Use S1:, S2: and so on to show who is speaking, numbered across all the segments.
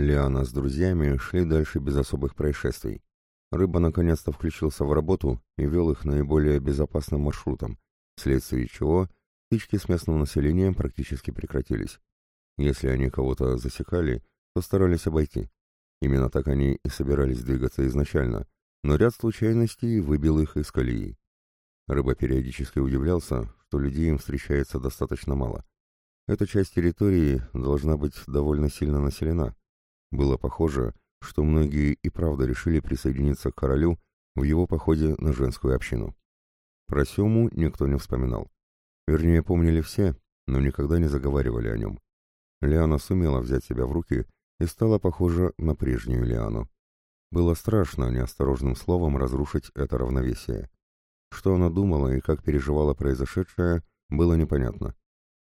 S1: Лиана с друзьями шли дальше без особых происшествий. Рыба наконец-то включился в работу и вел их наиболее безопасным маршрутом, вследствие чего стычки с местным населением практически прекратились. Если они кого-то засекали, то старались обойти. Именно так они и собирались двигаться изначально, но ряд случайностей выбил их из колеи. Рыба периодически удивлялся, что людей им встречается достаточно мало. Эта часть территории должна быть довольно сильно населена. Было похоже, что многие и правда решили присоединиться к королю в его походе на женскую общину. Про Сему никто не вспоминал. Вернее, помнили все, но никогда не заговаривали о нем. Лиана сумела взять себя в руки и стала похожа на прежнюю Лиану. Было страшно неосторожным словом разрушить это равновесие. Что она думала и как переживала произошедшее, было непонятно.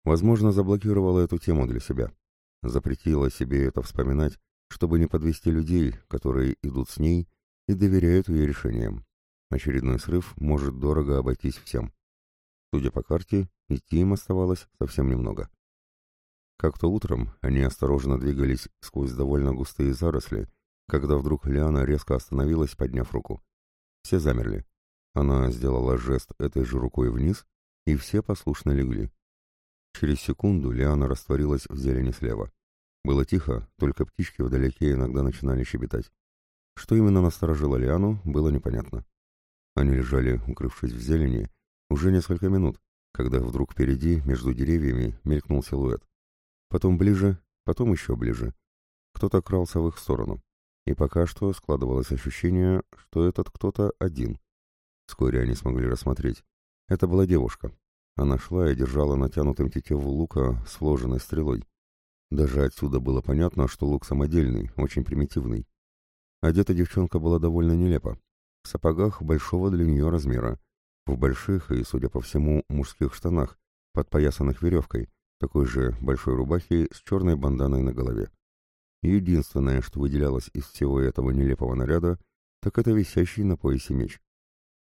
S1: Возможно, заблокировала эту тему для себя. Запретила себе это вспоминать чтобы не подвести людей, которые идут с ней и доверяют ее решениям. Очередной срыв может дорого обойтись всем. Судя по карте, идти им оставалось совсем немного. Как-то утром они осторожно двигались сквозь довольно густые заросли, когда вдруг Лиана резко остановилась, подняв руку. Все замерли. Она сделала жест этой же рукой вниз, и все послушно легли. Через секунду Лиана растворилась в зелени слева. Было тихо, только птички вдалеке иногда начинали щебетать. Что именно насторожило Лиану, было непонятно. Они лежали, укрывшись в зелени, уже несколько минут, когда вдруг впереди, между деревьями, мелькнул силуэт. Потом ближе, потом еще ближе. Кто-то крался в их сторону. И пока что складывалось ощущение, что этот кто-то один. Вскоре они смогли рассмотреть. Это была девушка. Она шла и держала натянутым тетиву лука с вложенной стрелой. Даже отсюда было понятно, что лук самодельный, очень примитивный. Одета девчонка была довольно нелепо. В сапогах большого для нее размера, в больших и, судя по всему, мужских штанах, подпоясанных веревкой, такой же большой рубахе с черной банданой на голове. Единственное, что выделялось из всего этого нелепого наряда, так это висящий на поясе меч.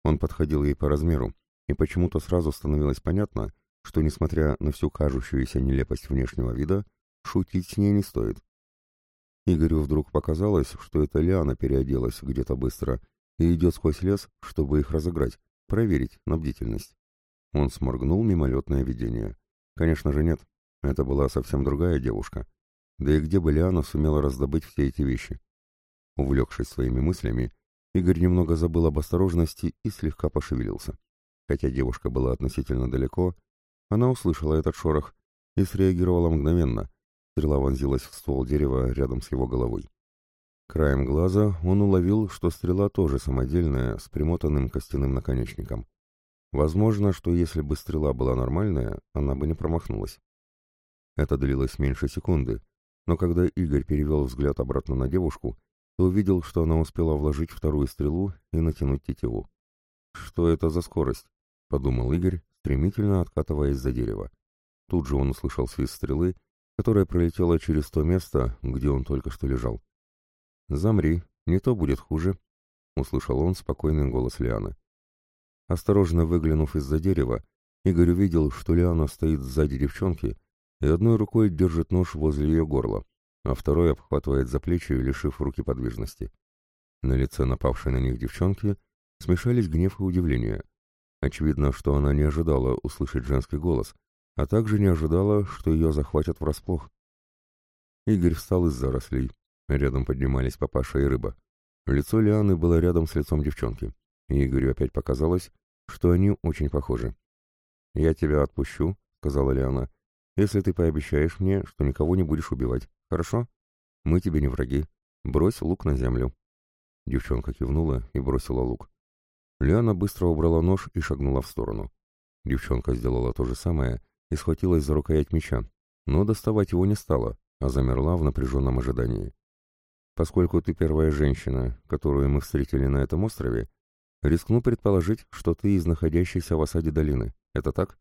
S1: Он подходил ей по размеру, и почему-то сразу становилось понятно, что, несмотря на всю кажущуюся нелепость внешнего вида, Шутить с ней не стоит. Игорю вдруг показалось, что это Лиана переоделась где-то быстро и идет сквозь лес, чтобы их разыграть, проверить на бдительность. Он сморгнул мимолетное видение. Конечно же нет, это была совсем другая девушка. Да и где бы Лиана сумела раздобыть все эти вещи? Увлекшись своими мыслями, Игорь немного забыл об осторожности и слегка пошевелился. Хотя девушка была относительно далеко, она услышала этот шорох и среагировала мгновенно, Стрела вонзилась в ствол дерева рядом с его головой. Краем глаза он уловил, что стрела тоже самодельная, с примотанным костяным наконечником. Возможно, что если бы стрела была нормальная, она бы не промахнулась. Это длилось меньше секунды, но когда Игорь перевел взгляд обратно на девушку, то увидел, что она успела вложить вторую стрелу и натянуть тетиву. «Что это за скорость?» — подумал Игорь, стремительно откатываясь за дерево. Тут же он услышал свист стрелы которая пролетела через то место, где он только что лежал. «Замри, не то будет хуже», — услышал он спокойный голос Лианы. Осторожно выглянув из-за дерева, Игорь увидел, что Лиана стоит сзади девчонки и одной рукой держит нож возле ее горла, а второй обхватывает за плечи, лишив руки подвижности. На лице напавшей на них девчонки смешались гнев и удивление. Очевидно, что она не ожидала услышать женский голос, а также не ожидала, что ее захватят врасплох. Игорь встал из зарослей. Рядом поднимались папаша и рыба. Лицо Лианы было рядом с лицом девчонки. И Игорю опять показалось, что они очень похожи. «Я тебя отпущу», — сказала Лиана, — «если ты пообещаешь мне, что никого не будешь убивать. Хорошо? Мы тебе не враги. Брось лук на землю». Девчонка кивнула и бросила лук. Лиана быстро убрала нож и шагнула в сторону. Девчонка сделала то же самое и схватилась за рукоять меча, но доставать его не стала, а замерла в напряженном ожидании. Поскольку ты первая женщина, которую мы встретили на этом острове, рискну предположить, что ты из находящейся в осаде долины. Это так?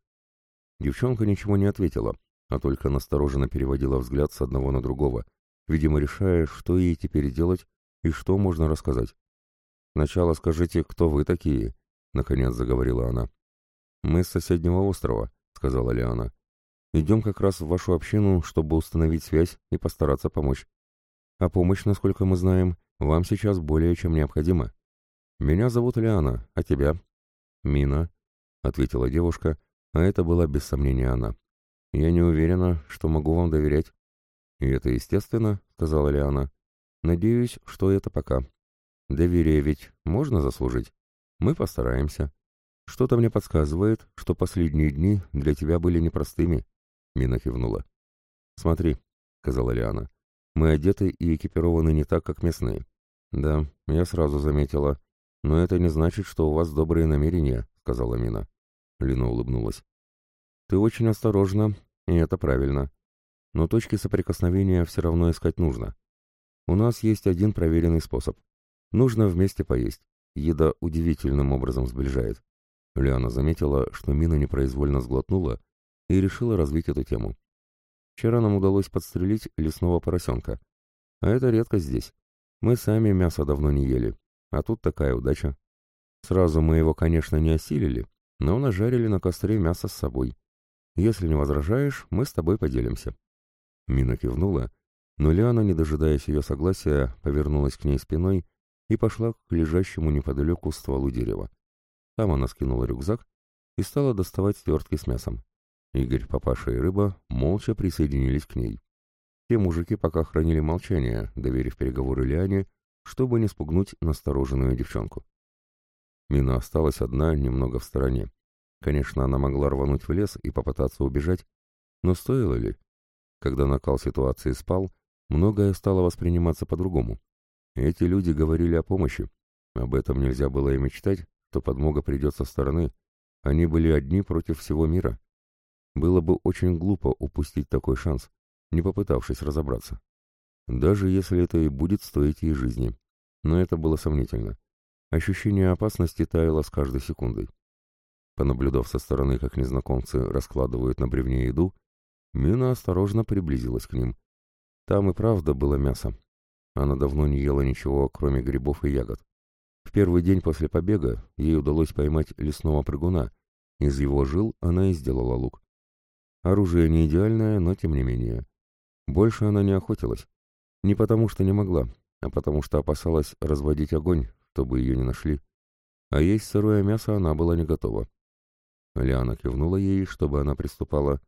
S1: Девчонка ничего не ответила, а только настороженно переводила взгляд с одного на другого, видимо, решая, что ей теперь делать и что можно рассказать. «Сначала скажите, кто вы такие?» — наконец заговорила она. «Мы с соседнего острова», сказала Лиана. «Идем как раз в вашу общину, чтобы установить связь и постараться помочь». А помощь, насколько мы знаем, вам сейчас более чем необходима. Меня зовут Лиана, а тебя?» «Мина», — ответила девушка, а это была без сомнения она. «Я не уверена, что могу вам доверять». «И это естественно», — сказала Лиана. «Надеюсь, что это пока. Доверие ведь можно заслужить? Мы постараемся. Что-то мне подсказывает, что последние дни для тебя были непростыми». Мина кивнула. «Смотри», — сказала Лиана. «Мы одеты и экипированы не так, как местные». «Да, я сразу заметила. Но это не значит, что у вас добрые намерения», — сказала Мина. Лина улыбнулась. «Ты очень осторожна, и это правильно. Но точки соприкосновения все равно искать нужно. У нас есть один проверенный способ. Нужно вместе поесть. Еда удивительным образом сближает». Лиана заметила, что Мина непроизвольно сглотнула и решила развить эту тему. «Вчера нам удалось подстрелить лесного поросенка. А это редко здесь. Мы сами мясо давно не ели, а тут такая удача. Сразу мы его, конечно, не осилили, но нажарили на костре мясо с собой. Если не возражаешь, мы с тобой поделимся». Мина кивнула, но Лиана, не дожидаясь ее согласия, повернулась к ней спиной и пошла к лежащему неподалеку стволу дерева. Там она скинула рюкзак и стала доставать свертки с мясом. Игорь, папаша и рыба молча присоединились к ней. Те мужики пока хранили молчание, доверив переговоры Лиане, чтобы не спугнуть настороженную девчонку. Мина осталась одна, немного в стороне. Конечно, она могла рвануть в лес и попытаться убежать, но стоило ли? Когда накал ситуации спал, многое стало восприниматься по-другому. Эти люди говорили о помощи. Об этом нельзя было и мечтать, что подмога придет со стороны. Они были одни против всего мира. Было бы очень глупо упустить такой шанс, не попытавшись разобраться. Даже если это и будет стоить ей жизни. Но это было сомнительно. Ощущение опасности таяло с каждой секундой. Понаблюдав со стороны, как незнакомцы раскладывают на бревне еду, Мина осторожно приблизилась к ним. Там и правда было мясо. Она давно не ела ничего, кроме грибов и ягод. В первый день после побега ей удалось поймать лесного прыгуна. Из его жил она и сделала лук. Оружие не идеальное, но тем не менее. Больше она не охотилась. Не потому что не могла, а потому что опасалась разводить огонь, чтобы ее не нашли. А есть сырое мясо она была не готова. Лиана кивнула ей, чтобы она приступала,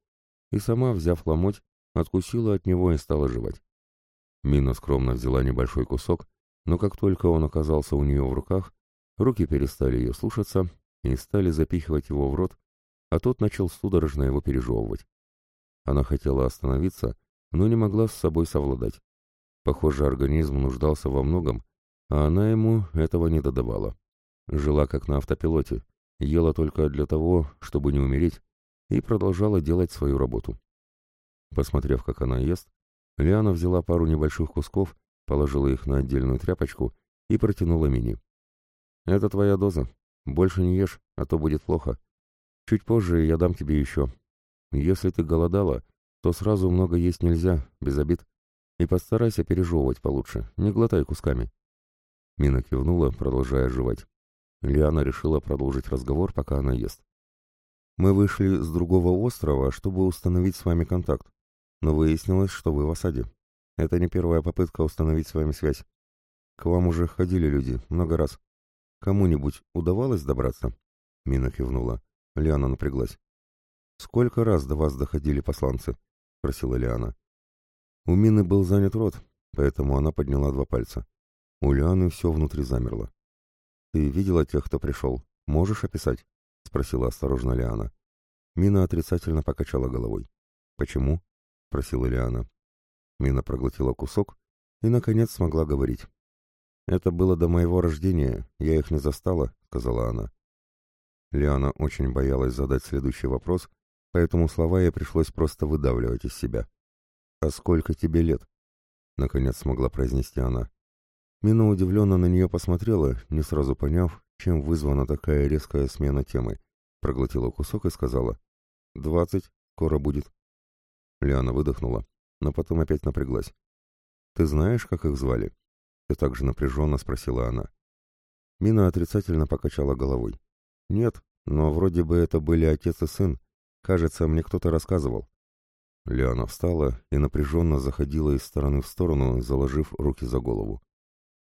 S1: и сама, взяв ломоть, откусила от него и стала жевать. Мина скромно взяла небольшой кусок, но как только он оказался у нее в руках, руки перестали ее слушаться и стали запихивать его в рот, а тот начал судорожно его пережевывать. Она хотела остановиться, но не могла с собой совладать. Похоже, организм нуждался во многом, а она ему этого не додавала. Жила как на автопилоте, ела только для того, чтобы не умереть, и продолжала делать свою работу. Посмотрев, как она ест, Лиана взяла пару небольших кусков, положила их на отдельную тряпочку и протянула Мини. «Это твоя доза. Больше не ешь, а то будет плохо. Чуть позже я дам тебе еще. Если ты голодала, то сразу много есть нельзя, без обид. И постарайся пережевывать получше, не глотай кусками». Мина кивнула, продолжая жевать. Лиана решила продолжить разговор, пока она ест. «Мы вышли с другого острова, чтобы установить с вами контакт, но выяснилось, что вы в осаде. Это не первая попытка установить с вами связь. К вам уже ходили люди, много раз. Кому-нибудь удавалось добраться?» Мина кивнула. Лиана напряглась. «Сколько раз до вас доходили посланцы?» — спросила Лиана. У Мины был занят рот, поэтому она подняла два пальца. У Лианы все внутри замерло. «Ты видела тех, кто пришел? Можешь описать?» — спросила осторожно Лиана. Мина отрицательно покачала головой. «Почему?» — спросила Лиана. Мина проглотила кусок и, наконец, смогла говорить. «Это было до моего рождения, я их не застала», — сказала она. Лиана очень боялась задать следующий вопрос, поэтому слова ей пришлось просто выдавливать из себя. «А сколько тебе лет?» — наконец смогла произнести она. Мина удивленно на нее посмотрела, не сразу поняв, чем вызвана такая резкая смена темы. Проглотила кусок и сказала «Двадцать, скоро будет». Лиана выдохнула, но потом опять напряглась. «Ты знаешь, как их звали?» Все так же напряженно спросила она. Мина отрицательно покачала головой. «Нет, но вроде бы это были отец и сын. Кажется, мне кто-то рассказывал». Лиана встала и напряженно заходила из стороны в сторону, заложив руки за голову.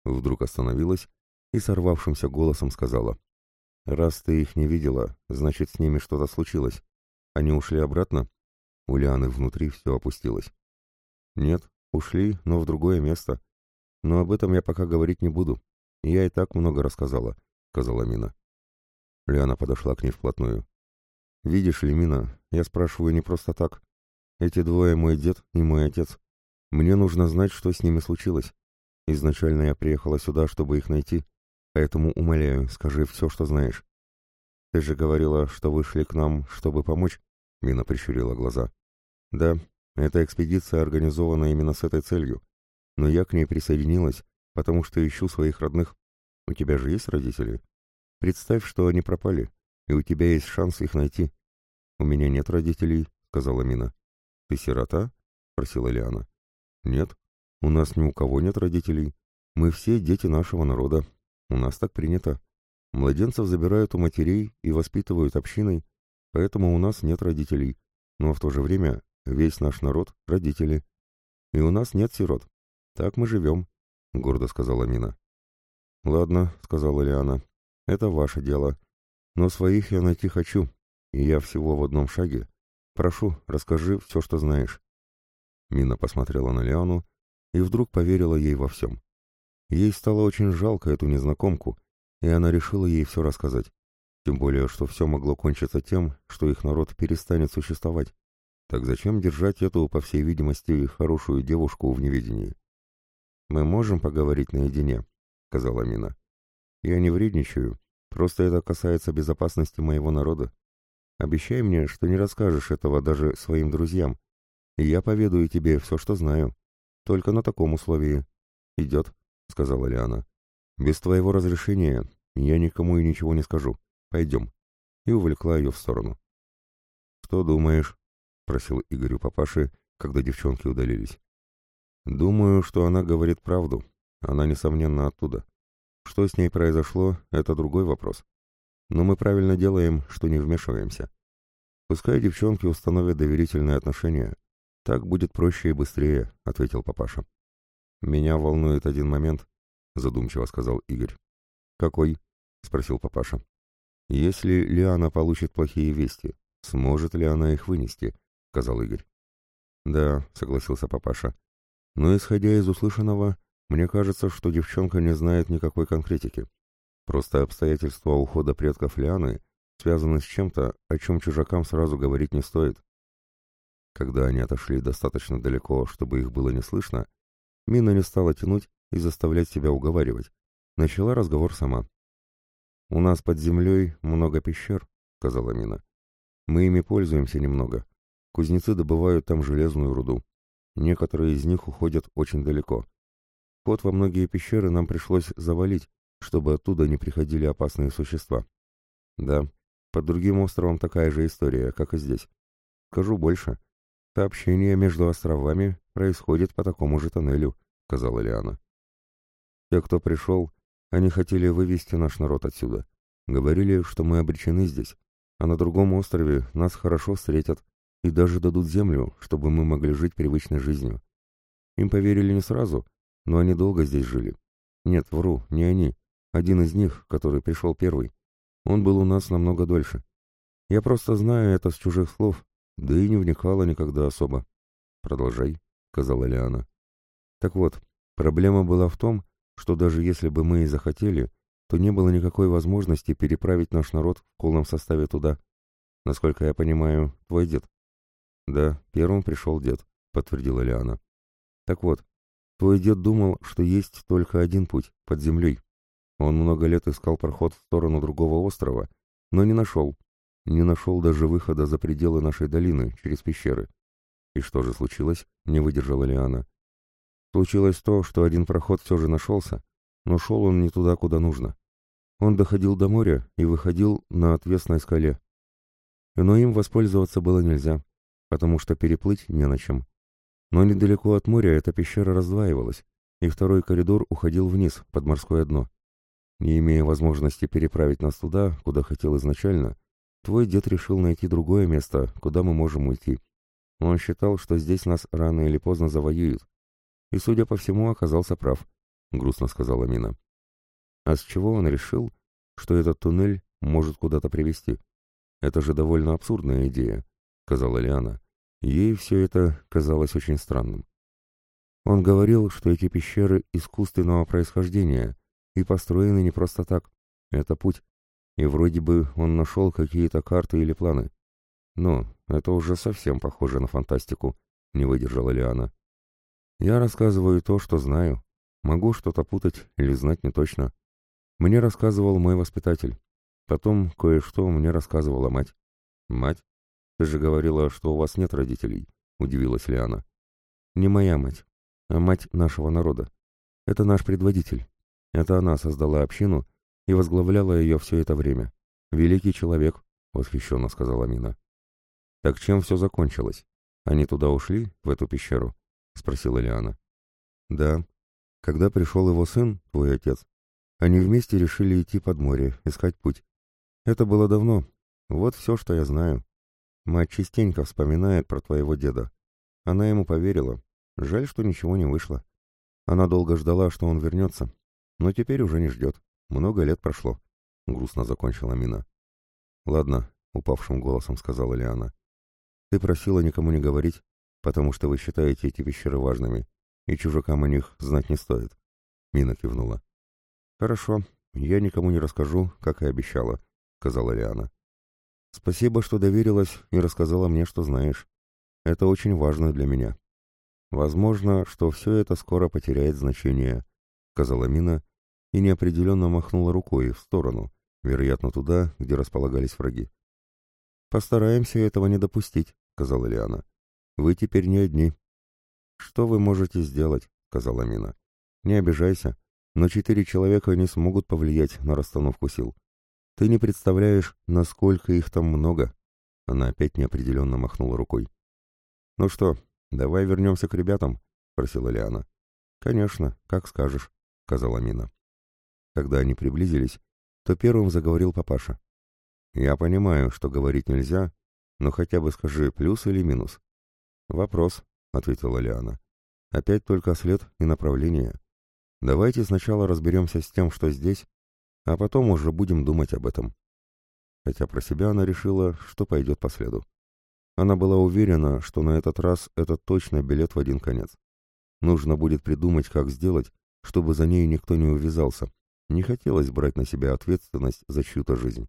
S1: Вдруг остановилась и сорвавшимся голосом сказала. «Раз ты их не видела, значит, с ними что-то случилось. Они ушли обратно?» У Лианы внутри все опустилось. «Нет, ушли, но в другое место. Но об этом я пока говорить не буду. Я и так много рассказала», — сказала Мина. Лиана подошла к ней вплотную. «Видишь ли, Мина, я спрашиваю не просто так. Эти двое мой дед и мой отец. Мне нужно знать, что с ними случилось. Изначально я приехала сюда, чтобы их найти, поэтому умоляю, скажи все, что знаешь». «Ты же говорила, что вышли к нам, чтобы помочь?» Мина прищурила глаза. «Да, эта экспедиция организована именно с этой целью. Но я к ней присоединилась, потому что ищу своих родных. У тебя же есть родители? Представь, что они пропали, и у тебя есть шанс их найти. У меня нет родителей, сказала Мина. Ты сирота? спросила Лиана. Нет, у нас ни у кого нет родителей. Мы все дети нашего народа. У нас так принято. Младенцев забирают у матерей и воспитывают общиной, поэтому у нас нет родителей. Но в то же время весь наш народ — родители. И у нас нет сирот. Так мы живем, — гордо сказала Мина. «Ладно», — сказала Лиана, — «это ваше дело. Но своих я найти хочу, и я всего в одном шаге. Прошу, расскажи все, что знаешь». Мина посмотрела на Лиану и вдруг поверила ей во всем. Ей стало очень жалко эту незнакомку, и она решила ей все рассказать. Тем более, что все могло кончиться тем, что их народ перестанет существовать. Так зачем держать эту, по всей видимости, хорошую девушку в неведении? «Мы можем поговорить наедине», — сказала Мина. «Я не вредничаю, просто это касается безопасности моего народа. Обещай мне, что не расскажешь этого даже своим друзьям, и я поведаю тебе все, что знаю. Только на таком условии». «Идет», — сказала Лиана. «Без твоего разрешения я никому и ничего не скажу. Пойдем». И увлекла ее в сторону. «Что думаешь?» — просил Игорю папаши, когда девчонки удалились. Думаю, что она говорит правду. Она, несомненно, оттуда. Что с ней произошло, это другой вопрос. Но мы правильно делаем, что не вмешиваемся. Пускай девчонки установят доверительные отношения. Так будет проще и быстрее, — ответил папаша. Меня волнует один момент, — задумчиво сказал Игорь. Какой? — спросил папаша. Если Лиана получит плохие вести, сможет ли она их вынести? — сказал Игорь. Да, — согласился папаша. Но, исходя из услышанного, мне кажется, что девчонка не знает никакой конкретики. Просто обстоятельства ухода предков Лианы связаны с чем-то, о чем чужакам сразу говорить не стоит. Когда они отошли достаточно далеко, чтобы их было не слышно, Мина не стала тянуть и заставлять себя уговаривать. Начала разговор сама. «У нас под землей много пещер», — сказала Мина. «Мы ими пользуемся немного. Кузнецы добывают там железную руду. Некоторые из них уходят очень далеко. Ход во многие пещеры нам пришлось завалить, чтобы оттуда не приходили опасные существа. Да, под другим островом такая же история, как и здесь. Скажу больше. Сообщение между островами происходит по такому же тоннелю, сказала Лиана. Те, кто пришел, они хотели вывести наш народ отсюда. Говорили, что мы обречены здесь, а на другом острове нас хорошо встретят, и даже дадут землю, чтобы мы могли жить привычной жизнью. Им поверили не сразу, но они долго здесь жили. Нет, вру, не они. Один из них, который пришел первый. Он был у нас намного дольше. Я просто знаю это с чужих слов, да и не вникала никогда особо. Продолжай, сказала Лиана. Так вот, проблема была в том, что даже если бы мы и захотели, то не было никакой возможности переправить наш народ в полном составе туда. Насколько я понимаю, твой дед. «Да, первым пришел дед», — подтвердила Лиана. «Так вот, твой дед думал, что есть только один путь — под землей. Он много лет искал проход в сторону другого острова, но не нашел. Не нашел даже выхода за пределы нашей долины, через пещеры. И что же случилось?» — не выдержала Лиана. «Случилось то, что один проход все же нашелся, но шел он не туда, куда нужно. Он доходил до моря и выходил на отвесной скале. Но им воспользоваться было нельзя потому что переплыть не на чем. Но недалеко от моря эта пещера раздваивалась, и второй коридор уходил вниз, под морское дно. Не имея возможности переправить нас туда, куда хотел изначально, твой дед решил найти другое место, куда мы можем уйти. Он считал, что здесь нас рано или поздно завоюют. И, судя по всему, оказался прав, — грустно сказала Мина. А с чего он решил, что этот туннель может куда-то привести? Это же довольно абсурдная идея, — сказала Лиана. Ей все это казалось очень странным. Он говорил, что эти пещеры искусственного происхождения и построены не просто так. Это путь. И вроде бы он нашел какие-то карты или планы. Но это уже совсем похоже на фантастику, не выдержала Лиана. Я рассказываю то, что знаю. Могу что-то путать или знать не точно. Мне рассказывал мой воспитатель. Потом кое-что мне рассказывала мать. Мать? Ты же говорила, что у вас нет родителей, удивилась Лиана. Не моя мать, а мать нашего народа. Это наш предводитель. Это она создала общину и возглавляла ее все это время. Великий человек, восхищенно сказала Мина. Так чем все закончилось? Они туда ушли, в эту пещеру? Спросила Лиана. Да. Когда пришел его сын, твой отец, они вместе решили идти под море, искать путь. Это было давно. Вот все, что я знаю. Мать частенько вспоминает про твоего деда. Она ему поверила. Жаль, что ничего не вышло. Она долго ждала, что он вернется. Но теперь уже не ждет. Много лет прошло. Грустно закончила Мина. Ладно, упавшим голосом сказала Лиана. Ты просила никому не говорить, потому что вы считаете эти пещеры важными, и чужакам о них знать не стоит. Мина кивнула. «Хорошо, я никому не расскажу, как и обещала», — сказала Лиана. «Спасибо, что доверилась и рассказала мне, что знаешь. Это очень важно для меня. Возможно, что все это скоро потеряет значение», — сказала Мина и неопределенно махнула рукой в сторону, вероятно, туда, где располагались враги. «Постараемся этого не допустить», — сказала Лиана. «Вы теперь не одни». «Что вы можете сделать?» — сказала Мина. «Не обижайся но четыре человека не смогут повлиять на расстановку сил. Ты не представляешь, насколько их там много. Она опять неопределенно махнула рукой. Ну что, давай вернемся к ребятам, просила Лиана. Конечно, как скажешь, сказала Мина. Когда они приблизились, то первым заговорил папаша. Я понимаю, что говорить нельзя, но хотя бы скажи, плюс или минус. Вопрос, ответила Лиана. Опять только след и направление. Давайте сначала разберемся с тем, что здесь, а потом уже будем думать об этом. Хотя про себя она решила, что пойдет по следу. Она была уверена, что на этот раз это точно билет в один конец. Нужно будет придумать, как сделать, чтобы за ней никто не увязался. Не хотелось брать на себя ответственность за чью-то жизнь.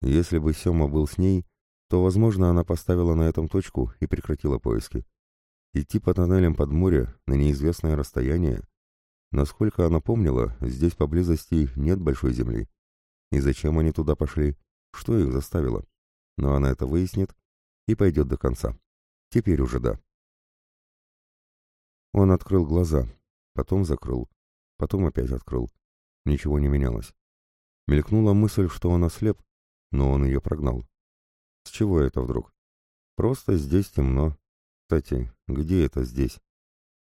S1: Если бы Сема был с ней, то, возможно, она поставила на этом точку и прекратила поиски. Идти по тоннелям под море на неизвестное расстояние Насколько она помнила, здесь поблизости нет большой земли. И зачем они туда пошли? Что их заставило? Но она это выяснит и пойдет до конца. Теперь уже да. Он открыл глаза, потом закрыл, потом опять открыл. Ничего не менялось. Мелькнула мысль, что он ослеп, но он ее прогнал. С чего это вдруг? Просто здесь темно. Кстати, где это здесь?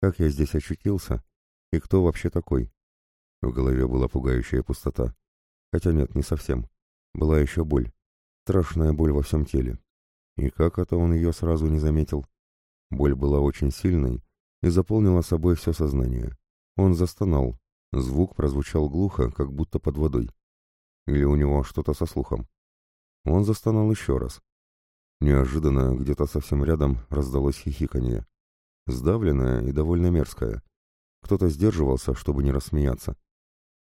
S1: Как я здесь очутился? И кто вообще такой? В голове была пугающая пустота. Хотя нет, не совсем. Была еще боль. Страшная боль во всем теле. И как это он ее сразу не заметил? Боль была очень сильной и заполнила собой все сознание. Он застонал. Звук прозвучал глухо, как будто под водой. Или у него что-то со слухом. Он застонал еще раз. Неожиданно где-то совсем рядом раздалось хихиканье. Сдавленное и довольно мерзкое. Кто-то сдерживался, чтобы не рассмеяться.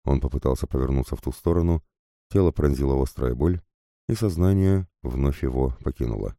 S1: Он попытался повернуться в ту сторону, тело пронзила острая боль, и сознание вновь его покинуло.